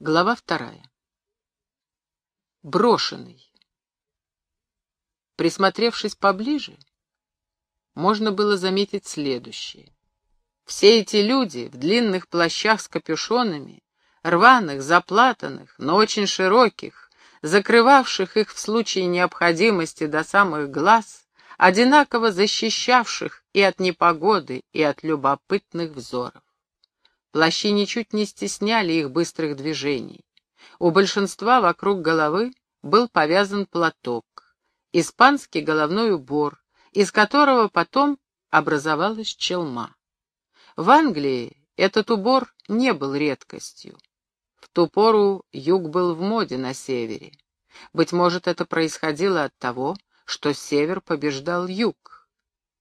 Глава вторая. Брошенный. Присмотревшись поближе, можно было заметить следующее. Все эти люди в длинных плащах с капюшонами, рваных, заплатанных, но очень широких, закрывавших их в случае необходимости до самых глаз, одинаково защищавших и от непогоды, и от любопытных взоров. Плащи ничуть не стесняли их быстрых движений. У большинства вокруг головы был повязан платок, испанский головной убор, из которого потом образовалась челма. В Англии этот убор не был редкостью. В ту пору юг был в моде на севере. Быть может, это происходило от того, что север побеждал юг.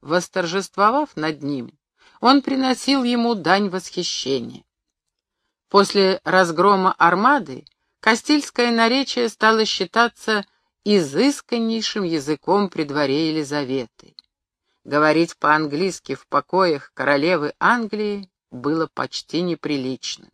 Восторжествовав над ним, он приносил ему дань восхищения. После разгрома армады Кастильское наречие стало считаться изысканнейшим языком при дворе Елизаветы. Говорить по-английски в покоях королевы Англии было почти неприлично.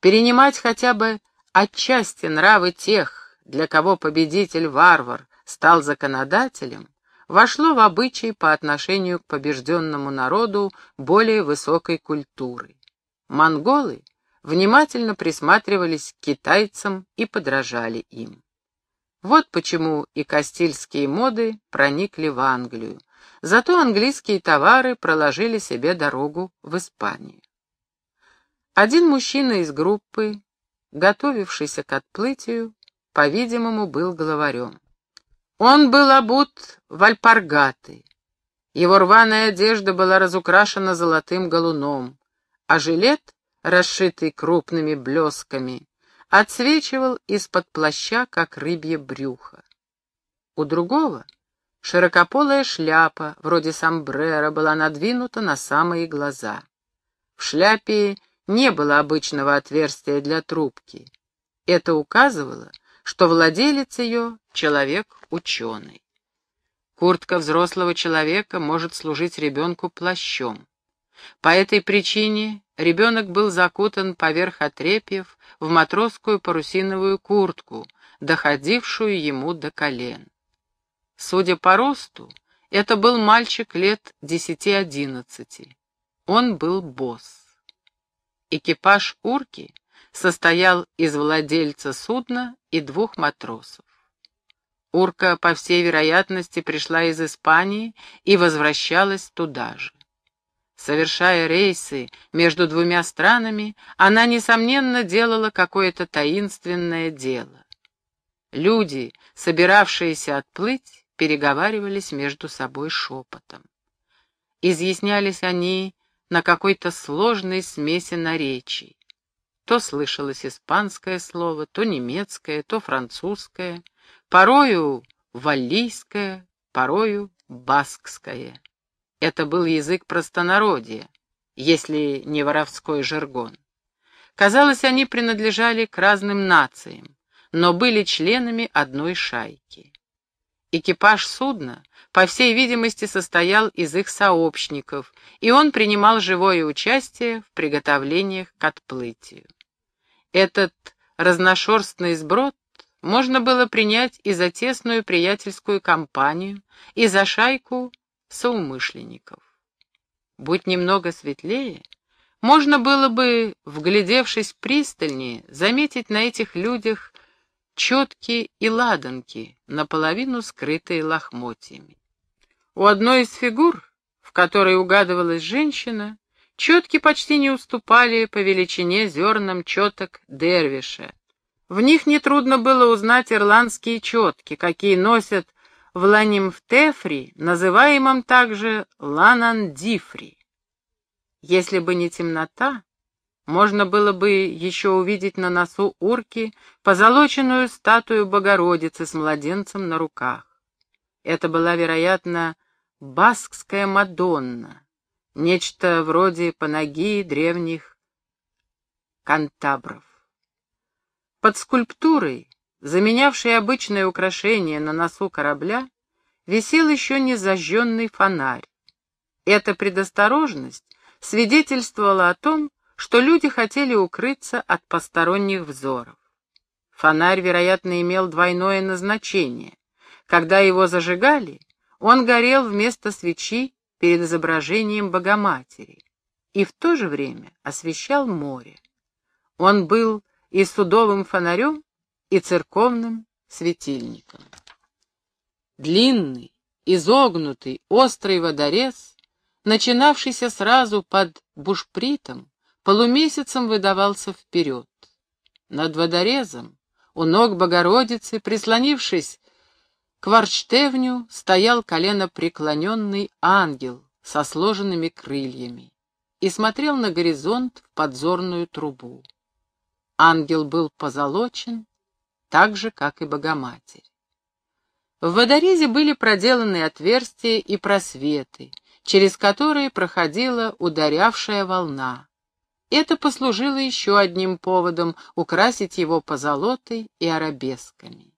Перенимать хотя бы отчасти нравы тех, для кого победитель-варвар стал законодателем, вошло в обычай по отношению к побежденному народу более высокой культуры. Монголы внимательно присматривались к китайцам и подражали им. Вот почему и кастильские моды проникли в Англию, зато английские товары проложили себе дорогу в Испанию. Один мужчина из группы, готовившийся к отплытию, по-видимому, был главарем. Он был обут в альпаргаты. Его рваная одежда была разукрашена золотым галуном, а жилет, расшитый крупными блесками, отсвечивал из-под плаща, как рыбье брюхо. У другого широкополая шляпа, вроде сомбрера, была надвинута на самые глаза. В шляпе не было обычного отверстия для трубки. Это указывало, что владелец ее — человек-ученый. Куртка взрослого человека может служить ребенку плащом. По этой причине ребенок был закутан поверх отрепьев в матросскую парусиновую куртку, доходившую ему до колен. Судя по росту, это был мальчик лет десяти-одиннадцати. Он был босс. Экипаж урки состоял из владельца судна и двух матросов. Урка, по всей вероятности, пришла из Испании и возвращалась туда же. Совершая рейсы между двумя странами, она, несомненно, делала какое-то таинственное дело. Люди, собиравшиеся отплыть, переговаривались между собой шепотом. Изъяснялись они на какой-то сложной смеси наречий. То слышалось испанское слово, то немецкое, то французское, порою валлийское, порою баскское. Это был язык простонародья, если не воровской жаргон. Казалось, они принадлежали к разным нациям, но были членами одной шайки. Экипаж судна, по всей видимости, состоял из их сообщников, и он принимал живое участие в приготовлениях к отплытию. Этот разношерстный сброд можно было принять и за тесную приятельскую компанию, и за шайку соумышленников. Будь немного светлее, можно было бы, вглядевшись пристальнее, заметить на этих людях четки и ладанки, наполовину скрытые лохмотьями. У одной из фигур, в которой угадывалась женщина, Четки почти не уступали по величине зернам четок Дервиша. В них нетрудно было узнать ирландские четки, какие носят в Ланимфтефри, называемом также Ланандифри. Если бы не темнота, можно было бы еще увидеть на носу урки позолоченную статую Богородицы с младенцем на руках. Это была, вероятно, баскская Мадонна, нечто вроде панагии древних кантабров. Под скульптурой, заменявшей обычное украшение на носу корабля, висел еще не зажженный фонарь. Эта предосторожность свидетельствовала о том, что люди хотели укрыться от посторонних взоров. Фонарь, вероятно, имел двойное назначение. Когда его зажигали, он горел вместо свечи перед изображением Богоматери и в то же время освещал море. Он был и судовым фонарем, и церковным светильником. Длинный, изогнутый, острый водорез, начинавшийся сразу под бушпритом, полумесяцем выдавался вперед. Над водорезом, у ног Богородицы, прислонившись к ворчтевню, стоял колено преклоненный ангел со сложенными крыльями и смотрел на горизонт в подзорную трубу. Ангел был позолочен, так же, как и Богоматерь. В водорезе были проделаны отверстия и просветы, через которые проходила ударявшая волна. Это послужило еще одним поводом украсить его позолотой и арабесками.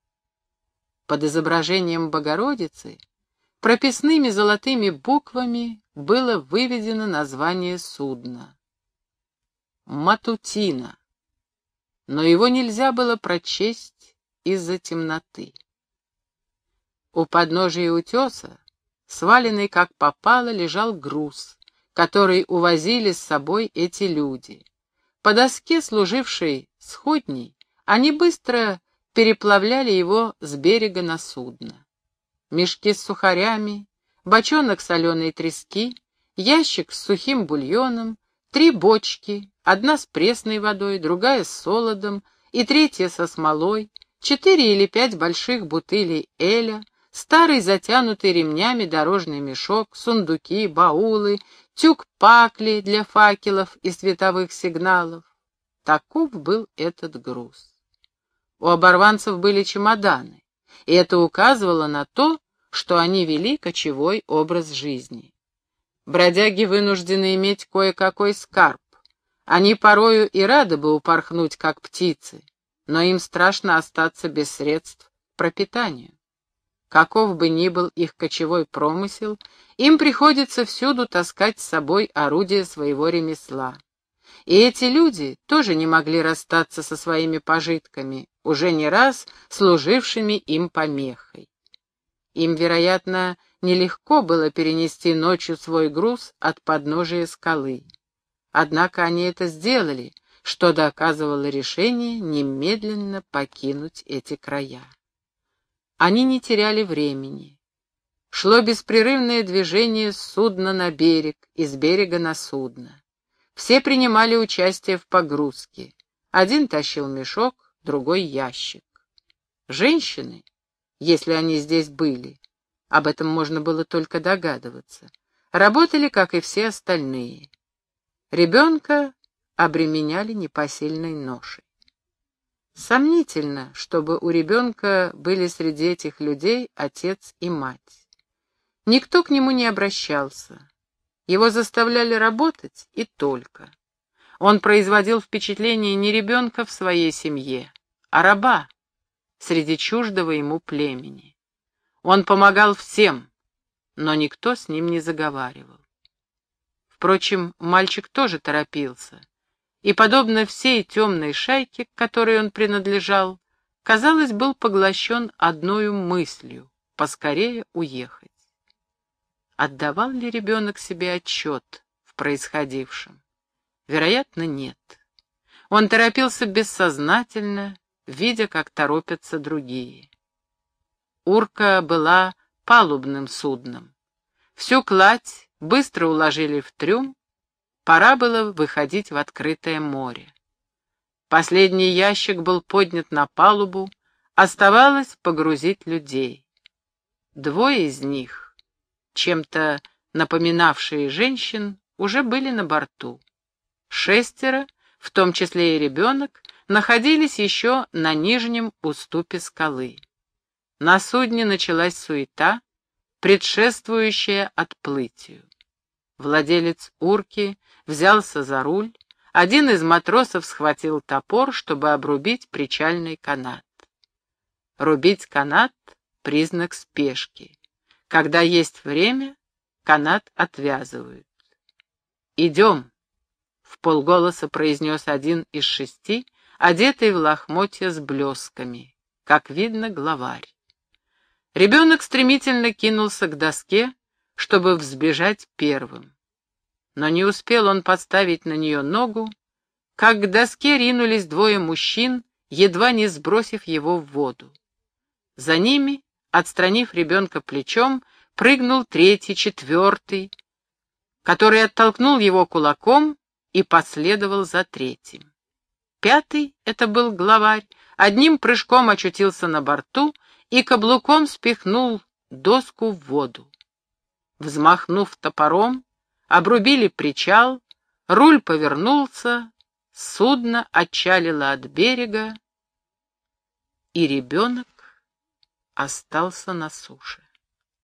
Под изображением Богородицы прописными золотыми буквами было выведено название судна. Матутина. Но его нельзя было прочесть из-за темноты. У подножия утеса, сваленный как попало, лежал груз, который увозили с собой эти люди. По доске, служившей сходней, они быстро переплавляли его с берега на судно. Мешки с сухарями, бочонок соленой трески, ящик с сухим бульоном, три бочки, одна с пресной водой, другая с солодом и третья со смолой, четыре или пять больших бутылей эля, старый затянутый ремнями дорожный мешок, сундуки, баулы, тюк пакли для факелов и световых сигналов. Таков был этот груз. У оборванцев были чемоданы, и это указывало на то, что они вели кочевой образ жизни. Бродяги вынуждены иметь кое-какой скарб. Они порою и рады бы упорхнуть, как птицы, но им страшно остаться без средств к пропитанию. Каков бы ни был их кочевой промысел, им приходится всюду таскать с собой орудие своего ремесла. И эти люди тоже не могли расстаться со своими пожитками, уже не раз служившими им помехой. Им, вероятно, нелегко было перенести ночью свой груз от подножия скалы. Однако они это сделали, что доказывало решение немедленно покинуть эти края. Они не теряли времени. Шло беспрерывное движение с судна на берег, из берега на судно. Все принимали участие в погрузке. Один тащил мешок, другой ящик. Женщины, если они здесь были, об этом можно было только догадываться, работали, как и все остальные. Ребенка обременяли непосильной ношей. Сомнительно, чтобы у ребенка были среди этих людей отец и мать. Никто к нему не обращался. Его заставляли работать и только. Он производил впечатление не ребенка в своей семье, а раба среди чуждого ему племени. Он помогал всем, но никто с ним не заговаривал. Впрочем, мальчик тоже торопился и, подобно всей темной шайке, к которой он принадлежал, казалось, был поглощен одной мыслью — поскорее уехать. Отдавал ли ребенок себе отчет в происходившем? Вероятно, нет. Он торопился бессознательно, видя, как торопятся другие. Урка была палубным судном. Всю кладь быстро уложили в трюм, Пора было выходить в открытое море. Последний ящик был поднят на палубу, оставалось погрузить людей. Двое из них, чем-то напоминавшие женщин, уже были на борту. Шестеро, в том числе и ребенок, находились еще на нижнем уступе скалы. На судне началась суета, предшествующая отплытию. Владелец урки взялся за руль, один из матросов схватил топор, чтобы обрубить причальный канат. Рубить канат — признак спешки. Когда есть время, канат отвязывают. «Идем!» в полголоса произнес один из шести, одетый в лохмотья с блесками, как видно, главарь. Ребенок стремительно кинулся к доске, чтобы взбежать первым. Но не успел он поставить на нее ногу, как к доске ринулись двое мужчин, едва не сбросив его в воду. За ними, отстранив ребенка плечом, прыгнул третий, четвертый, который оттолкнул его кулаком и последовал за третьим. Пятый, это был главарь, одним прыжком очутился на борту и каблуком спихнул доску в воду. Взмахнув топором, обрубили причал, руль повернулся, судно отчалило от берега, и ребенок остался на суше.